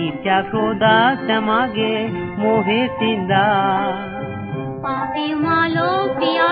ඊචා ක්‍රෝධා සමගේ මොහේ සිඳා පාපේ මාලෝ පියා